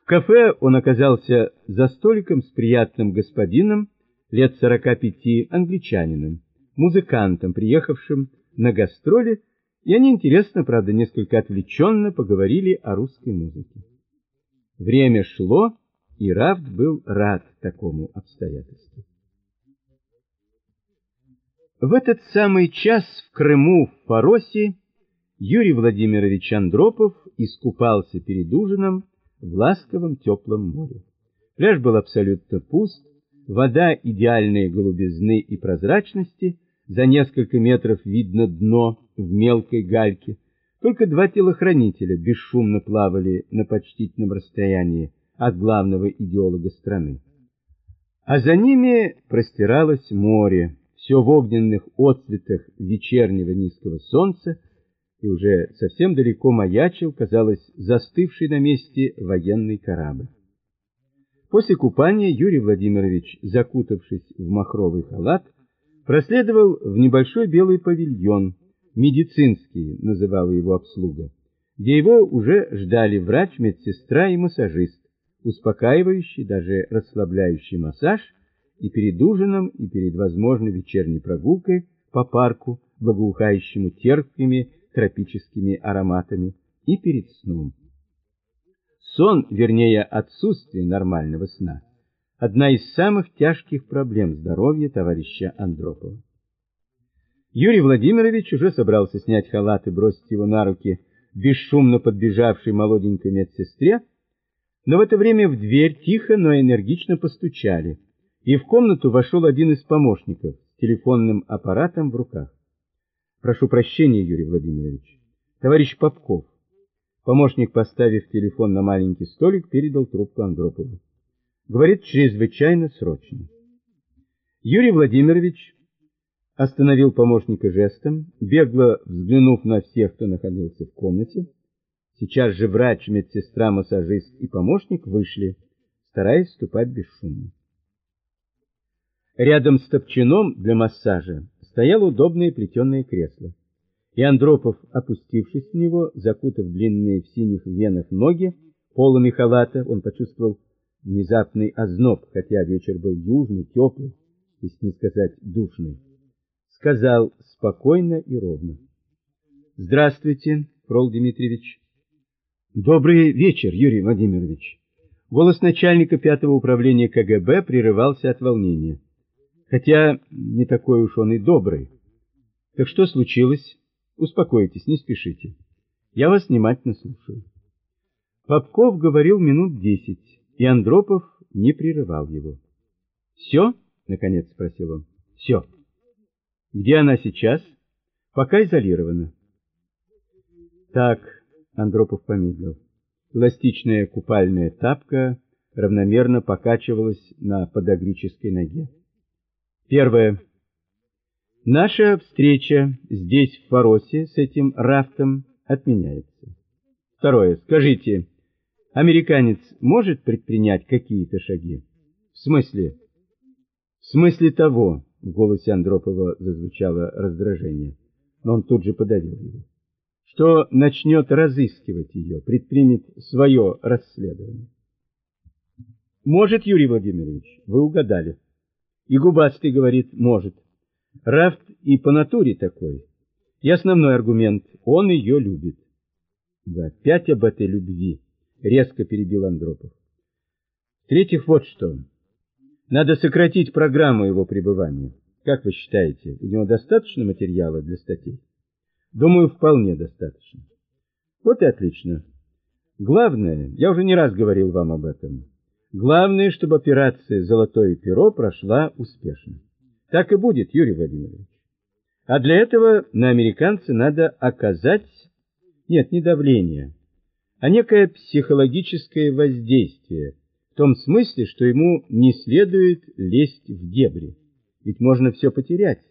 В кафе он оказался за столиком с приятным господином лет сорока пяти, англичанином, музыкантом, приехавшим на гастроли, и они интересно, правда, несколько отвлеченно поговорили о русской музыке. Время шло, и Рафт был рад такому обстоятельству. В этот самый час в Крыму, в Фаросе, Юрий Владимирович Андропов искупался перед ужином в ласковом теплом море. Пляж был абсолютно пуст, вода идеальной голубизны и прозрачности, за несколько метров видно дно в мелкой гальке. Только два телохранителя бесшумно плавали на почтительном расстоянии от главного идеолога страны. А за ними простиралось море, все в огненных отцветах вечернего низкого солнца, и уже совсем далеко маячил, казалось, застывший на месте военный корабль. После купания Юрий Владимирович, закутавшись в махровый халат, проследовал в небольшой белый павильон, медицинский называла его обслуга, где его уже ждали врач, медсестра и массажист, успокаивающий, даже расслабляющий массаж – и перед ужином, и перед возможной вечерней прогулкой по парку, благоухающему терпкими тропическими ароматами, и перед сном. Сон, вернее, отсутствие нормального сна, одна из самых тяжких проблем здоровья товарища Андропова. Юрий Владимирович уже собрался снять халат и бросить его на руки бесшумно подбежавшей молоденькой медсестре, но в это время в дверь тихо, но энергично постучали – и в комнату вошел один из помощников с телефонным аппаратом в руках. Прошу прощения, Юрий Владимирович. Товарищ Попков. Помощник, поставив телефон на маленький столик, передал трубку Андропову. Говорит, чрезвычайно срочно. Юрий Владимирович остановил помощника жестом, бегло взглянув на всех, кто находился в комнате. Сейчас же врач, медсестра, массажист и помощник вышли, стараясь ступать бесшумно. Рядом с топчаном для массажа стояло удобное плетеное кресло. И Андропов, опустившись в него, закутав длинные в синих венах ноги, полами халата, он почувствовал внезапный озноб, хотя вечер был южный, теплый, если не сказать душный. Сказал спокойно и ровно. «Здравствуйте, Фрол Дмитриевич». «Добрый вечер, Юрий Владимирович». Голос начальника пятого управления КГБ прерывался от волнения хотя не такой уж он и добрый. Так что случилось? Успокойтесь, не спешите. Я вас внимательно слушаю. Попков говорил минут десять, и Андропов не прерывал его. «Все?» — наконец спросил он. «Все». «Где она сейчас?» «Пока изолирована». «Так», — Андропов помедлил. Эластичная купальная тапка равномерно покачивалась на подогрической ноге. Первое. Наша встреча здесь, в Фаросе, с этим рафтом отменяется. Второе. Скажите, американец может предпринять какие-то шаги? В смысле? В смысле того, в голосе Андропова зазвучало раздражение, но он тут же подавил его, что начнет разыскивать ее, предпримет свое расследование. Может, Юрий Владимирович, вы угадали. И Губастый говорит, может. Рафт и по натуре такой. И основной аргумент, он ее любит. Вы опять об этой любви, резко перебил Андропов. В-третьих, вот что. Надо сократить программу его пребывания. Как вы считаете, у него достаточно материала для статей? Думаю, вполне достаточно. Вот и отлично. Главное, я уже не раз говорил вам об этом, главное, чтобы операция «Золотое перо» прошла успешно. Так и будет, Юрий Владимирович. А для этого на американца надо оказать, нет, не давление, а некое психологическое воздействие, в том смысле, что ему не следует лезть в дебри. Ведь можно все потерять.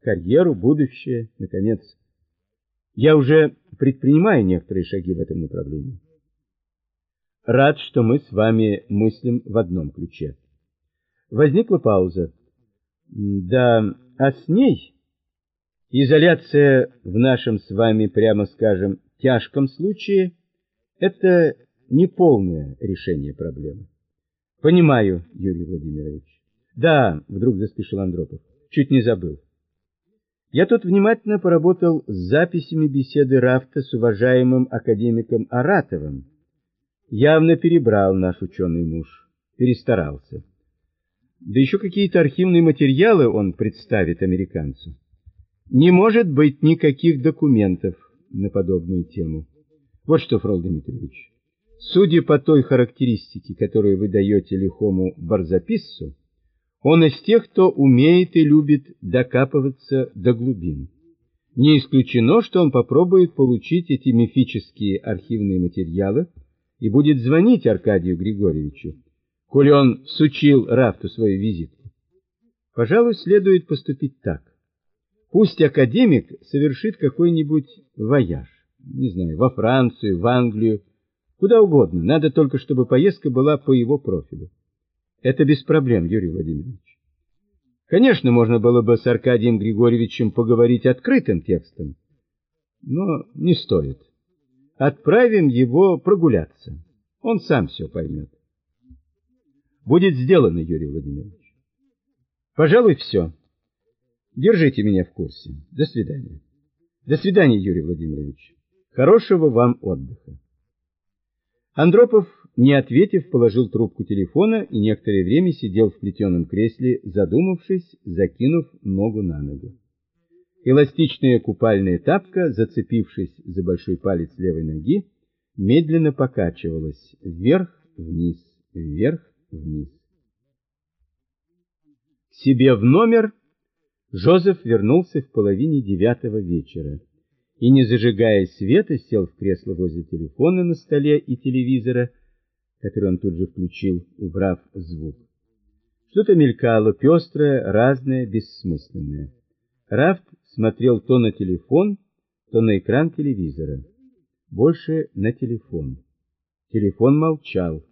Карьеру, будущее, наконец. Я уже предпринимаю некоторые шаги в этом направлении. Рад, что мы с вами мыслим в одном ключе. Возникла пауза. Да, а с ней изоляция в нашем с вами, прямо скажем, тяжком случае это не полное решение проблемы. Понимаю, Юрий Владимирович. Да, вдруг заспешил Андропов. Чуть не забыл. Я тут внимательно поработал с записями беседы Рафта с уважаемым академиком Аратовым. Явно перебрал наш ученый муж, перестарался. Да еще какие-то архивные материалы он представит американцу. Не может быть никаких документов на подобную тему. Вот что, Фрол Дмитриевич, судя по той характеристике, которую вы даете лихому барзаписцу, он из тех, кто умеет и любит докапываться до глубин. Не исключено, что он попробует получить эти мифические архивные материалы и будет звонить Аркадию Григорьевичу, коли он всучил Рафту свою визитку. Пожалуй, следует поступить так. Пусть академик совершит какой-нибудь вояж, не знаю, во Францию, в Англию, куда угодно, надо только, чтобы поездка была по его профилю. Это без проблем, Юрий Владимирович. Конечно, можно было бы с Аркадием Григорьевичем поговорить открытым текстом, но не стоит. Отправим его прогуляться. Он сам все поймет. Будет сделано, Юрий Владимирович. Пожалуй, все. Держите меня в курсе. До свидания. До свидания, Юрий Владимирович. Хорошего вам отдыха. Андропов, не ответив, положил трубку телефона и некоторое время сидел в плетеном кресле, задумавшись, закинув ногу на ногу. Эластичная купальная тапка, зацепившись за большой палец левой ноги, медленно покачивалась вверх-вниз, вверх-вниз. К себе в номер Жозеф вернулся в половине девятого вечера и, не зажигая света, сел в кресло возле телефона на столе и телевизора, который он тут же включил, убрав звук. Что-то мелькало, пестрое, разное, бессмысленное. Рафт смотрел то на телефон, то на экран телевизора. Больше на телефон. Телефон молчал.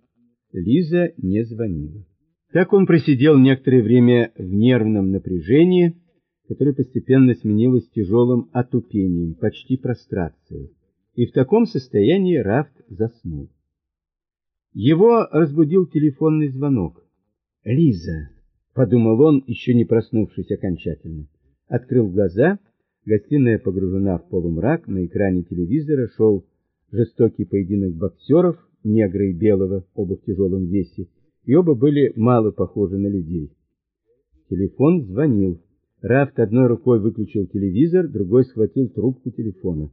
Лиза не звонила. Так он просидел некоторое время в нервном напряжении, которое постепенно сменилось тяжелым отупением, почти прострацией. И в таком состоянии Рафт заснул. Его разбудил телефонный звонок. «Лиза!» — подумал он, еще не проснувшись окончательно. Открыл глаза, гостиная погружена в полумрак, на экране телевизора шел жестокий поединок боксеров, негра и белого, оба в тяжелом весе, и оба были мало похожи на людей. Телефон звонил. Рафт одной рукой выключил телевизор, другой схватил трубку телефона.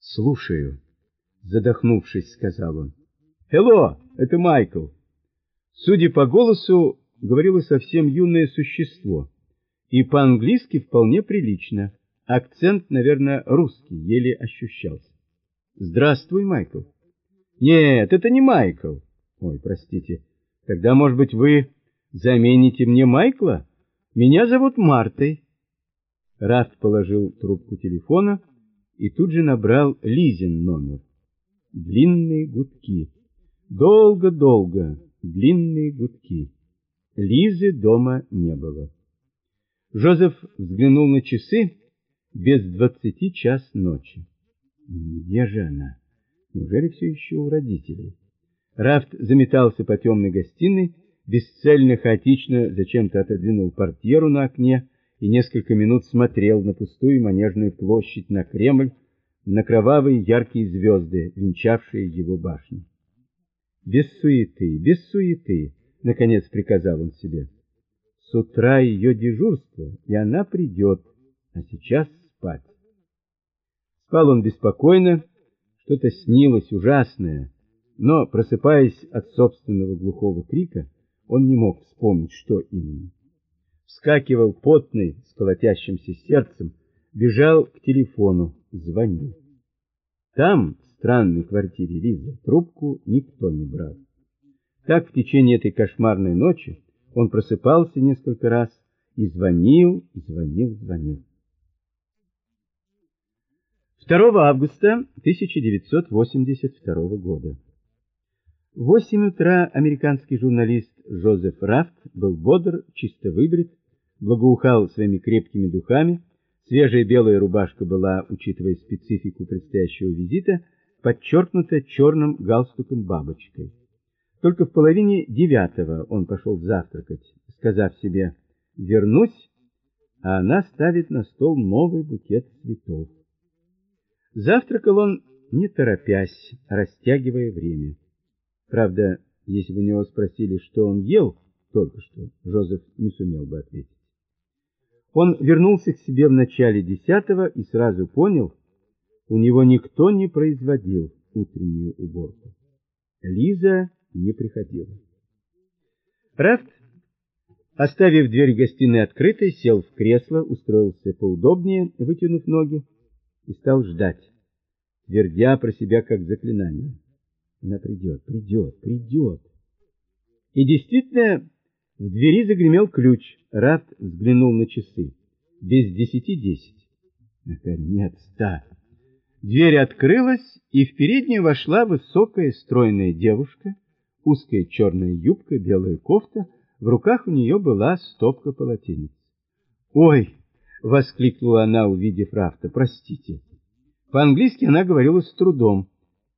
«Слушаю», — задохнувшись, сказал он. «Хелло, это Майкл». Судя по голосу, говорило совсем юное существо, и по-английски вполне прилично. Акцент, наверное, русский, еле ощущался. «Здравствуй, Майкл». «Нет, это не Майкл». «Ой, простите. Тогда, может быть, вы замените мне Майкла?» Меня зовут Мартой. Рафт положил трубку телефона и тут же набрал Лизин номер. Длинные гудки. Долго-долго длинные гудки. Лизы дома не было. Жозеф взглянул на часы без двадцати час ночи. Где же она? Неужели все еще у родителей? Рафт заметался по темной гостиной, бесцельно, хаотично зачем-то отодвинул портьеру на окне и несколько минут смотрел на пустую манежную площадь, на Кремль, на кровавые яркие звезды, венчавшие его башню. «Без суеты, без суеты!» — наконец приказал он себе. «С утра ее дежурство, и она придет, а сейчас спать». Спал он беспокойно, что-то снилось ужасное, но, просыпаясь от собственного глухого крика, он не мог вспомнить, что именно. Вскакивал потный, с колотящимся сердцем, бежал к телефону, звонил. Там, в странной квартире Лизы, трубку никто не брал. Так в течение этой кошмарной ночи он просыпался несколько раз и звонил, звонил, звонил. 2 августа 1982 года. В восемь утра американский журналист Жозеф Рафт был бодр, чисто выбрит, благоухал своими крепкими духами, свежая белая рубашка была, учитывая специфику предстоящего визита, подчеркнута черным галстуком-бабочкой. Только в половине девятого он пошел завтракать, сказав себе «вернусь», а она ставит на стол новый букет цветов. Завтракал он не торопясь, растягивая время. Правда, если бы у него спросили, что он ел только что, Жозеф не сумел бы ответить. Он вернулся к себе в начале десятого и сразу понял, у него никто не производил утреннюю уборку. Лиза не приходила. Рафт, оставив дверь гостиной открытой, сел в кресло, устроился поудобнее, вытянув ноги, и стал ждать, твердя про себя как заклинание. Она придет, придет, придет. И действительно, в двери загремел ключ. Рафт взглянул на часы. Без десяти десять. Наконец-то! Дверь открылась, и в переднюю вошла высокая стройная девушка, узкая черная юбка, белая кофта, в руках у нее была стопка полотенец. «Ой!» — воскликнула она, увидев Рафта. «Простите». По-английски она говорила с трудом.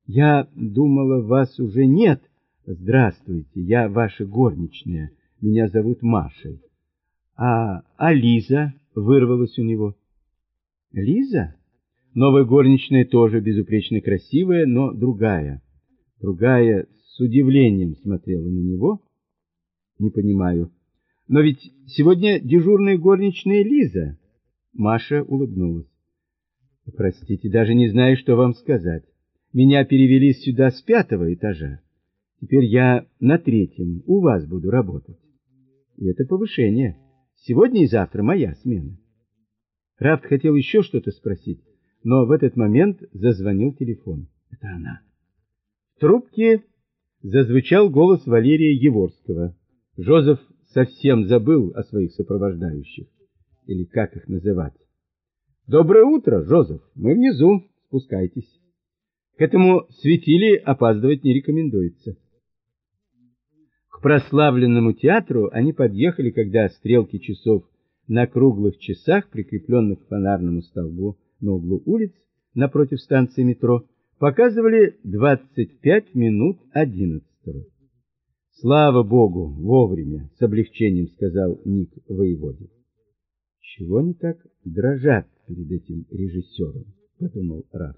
Я думала, вас уже нет. Здравствуйте, я ваша горничная. Меня зовут Машей. А, а Лиза вырвалась у него. Лиза? Новая горничная тоже безупречно красивая, но другая. Другая с удивлением смотрела на него. Не понимаю. Но ведь сегодня дежурная горничная Лиза. Маша улыбнулась. Простите, даже не знаю, что вам сказать. Меня перевели сюда с пятого этажа. Теперь я на третьем у вас буду работать. И это повышение. Сегодня и завтра моя смена. Рафт хотел еще что-то спросить, но в этот момент зазвонил телефон. Это она. В трубке зазвучал голос Валерия Еворского. Жозеф совсем забыл о своих сопровождающих. Или как их называть. «Доброе утро, Жозеф. Мы внизу. Спускайтесь». К этому светили опаздывать не рекомендуется. К прославленному театру они подъехали, когда стрелки часов на круглых часах, прикрепленных к фонарному столбу на углу улиц, напротив станции метро, показывали 25 минут одиннадцатого. Слава богу, вовремя, с облегчением сказал Ник воеводе. Чего они так дрожат перед этим режиссером, подумал Раф.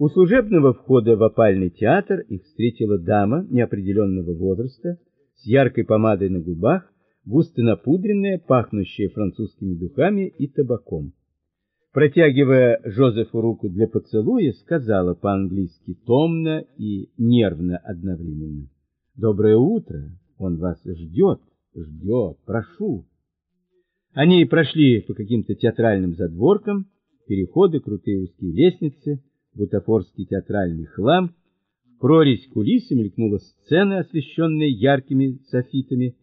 У служебного входа в опальный театр их встретила дама неопределенного возраста с яркой помадой на губах, густо напудренная, пахнущая французскими духами и табаком. Протягивая Жозефу руку для поцелуя, сказала по-английски томно и нервно одновременно. «Доброе утро! Он вас ждет, ждет, прошу!» Они прошли по каким-то театральным задворкам, переходы, крутые узкие лестницы, бутафорский театральный хлам. В прорезь кулисы мелькнула сцена, освещенная яркими софитами.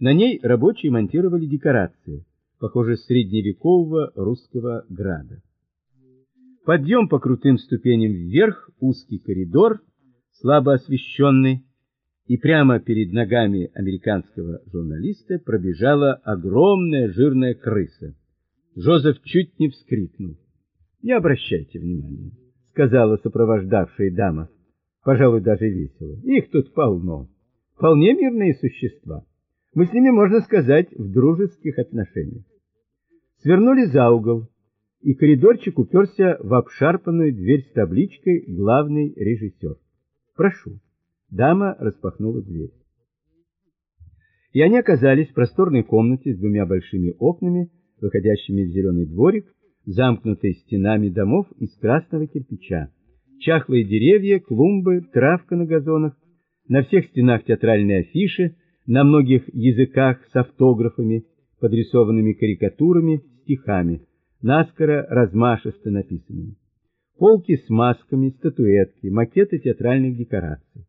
На ней рабочие монтировали декорации похоже, средневекового русского града. Подъем по крутым ступеням вверх, узкий коридор, слабо освещенный, и прямо перед ногами американского журналиста пробежала огромная жирная крыса. Жозеф чуть не вскрикнул. «Не обращайте внимания», — сказала сопровождавшая дама. «Пожалуй, даже весело. Их тут полно. Вполне мирные существа. Мы с ними, можно сказать, в дружеских отношениях. Свернули за угол, и коридорчик уперся в обшарпанную дверь с табличкой «Главный режиссер». «Прошу». Дама распахнула дверь. И они оказались в просторной комнате с двумя большими окнами, выходящими в зеленый дворик, замкнутой стенами домов из красного кирпича. Чахлые деревья, клумбы, травка на газонах, на всех стенах театральные афиши, на многих языках с автографами, подрисованными карикатурами, стихами, наскоро размашисто написанными. Полки с масками, статуэтки, макеты театральных декораций.